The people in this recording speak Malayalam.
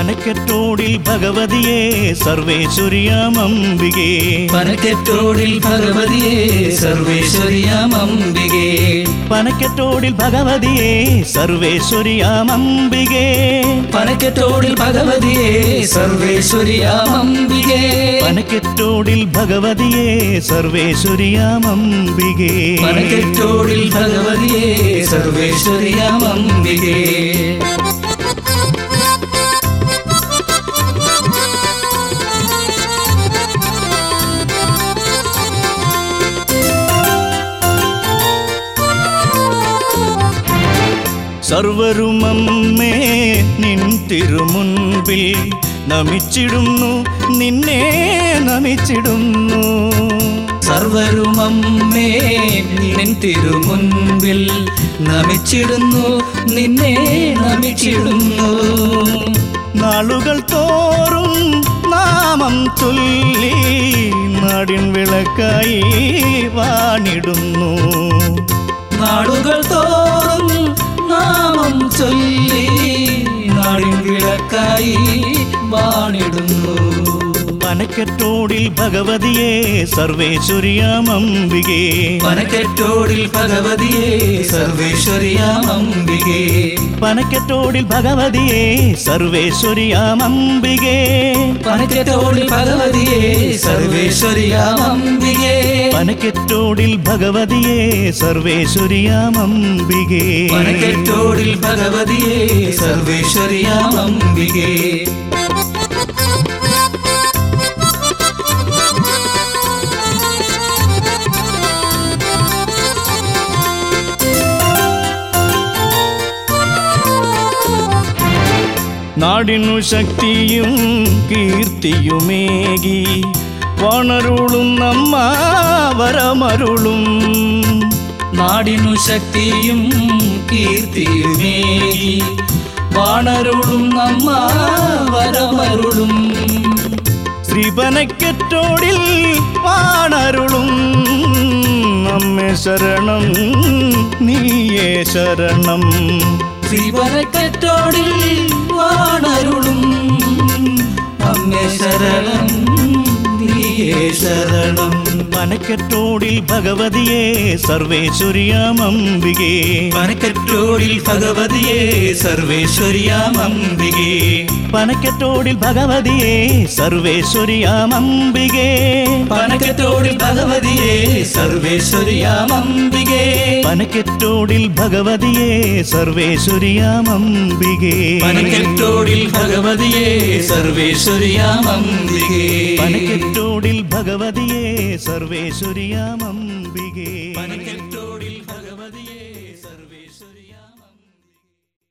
പനക്കറ്റോടിൽ ഭഗവതിയെ സർവേശ്വരിയാമംബികേ. പനക്കെറ്റോടിൽ ഭഗവതിയെ സർവേശ്വരിയാമംബികേ. പനക്കറ്റോടിൽ ഭഗവതിയെ സർവേശ്വരിയാമംബികേ. പനക്കെറ്റോടിൽ ഭഗവതിയെ സർവേശ്വരിയാമംബികേ. പനക്കറ്റോടിൽ ഭഗവതിയെ സർവേശ്വരിയാമംബികേ. പനക്കെറ്റോടിൽ ഭഗവതിയെ സർവേശ്വരിയാമംബികേ. സർവരുമമ്മേ നിൻ തിരുമുൻപിൽ നമിച്ചിടുന്നു നിന്നെ നമിച്ചിടുന്നു. സർവരുമമ്മേ നിൻ തിരുമുൻപിൽ നമിച്ചിടുന്നു നിന്നെ നമിച്ചിടുന്നു. നാളുകൾ തോറും നാമം തുല്ലി നാടിൻ വിളക്കായി വാണിടുന്നു. നാളുകൾ തോറും വിളക്കായി വാണിടുന്നു പനക്കറ്റോടിൽ ഭഗവതിയെ സർവേശ്വരിയാമംബികേ. പനക്കെട്ടോടിൽ ഭഗവതിയെ സർവേശ്വരിയാമംബികേ. പനക്കറ്റോടിൽ ഭഗവതിയെ സർവേശ്വരിയാമംബികേ. പനക്കെട്ടോടിൽ ഭഗവതിയെ സർവേശ്വരിയാമംബികേ. പനക്കറ്റോടിൽ ഭഗവതിയെ സർവേശ്വരിയാമംബികേ. പനക്കെട്ടോടിൽ ഭഗവതിയെ സർവേശ്വരിയാമംബികേ. നാടിനു ശക്തിയും കീർത്തിയുമേകി വണരുളും നമ്മ വരമരുളും നാടിനു ശക്തിയും കീർത്തിയുമേകി വാണരുളും നമ്മ വരമരുളും ശ്രീപനക്കറ്റോടിൽ വാണരുളും. നമ്മെ ശരണം നീയേ ശരണം. ശ്രീവരക്കറ്റോടിൽ വാണരുളും. അമ്മേ ശരണം നീയേ ശരണം പനക്കറ്റോടിൽ ഭഗവതിയെ സർവേശ്വരിയാമംബികേ. പനക്കറ്റോടിൽ ഭഗവതിയെ സർവേശ്വരിയാമംബികേ. പനക്കറ്റോടിൽ ഭഗവതിയെ സർവേശ്വരിയാമംബികേ. പനക്കറ്റോടിൽ ഭഗവതിയെ സർവേശ്വരിയാമംബികേ. പനക്കറ്റോടിൽ ഭഗവതിയെ സർവേശ്വരിയാമംബികേ. പനക്കറ്റോടിൽ ഭഗവതിയെ സർവേശ്വരിയാമംബികേ. പനക്കറ്റോടിൽ ഭഗവതിയെ സർവേശ്വരിയാമംബികേ പനക്കറ്റോടിൽ ഭഗവതിയെ.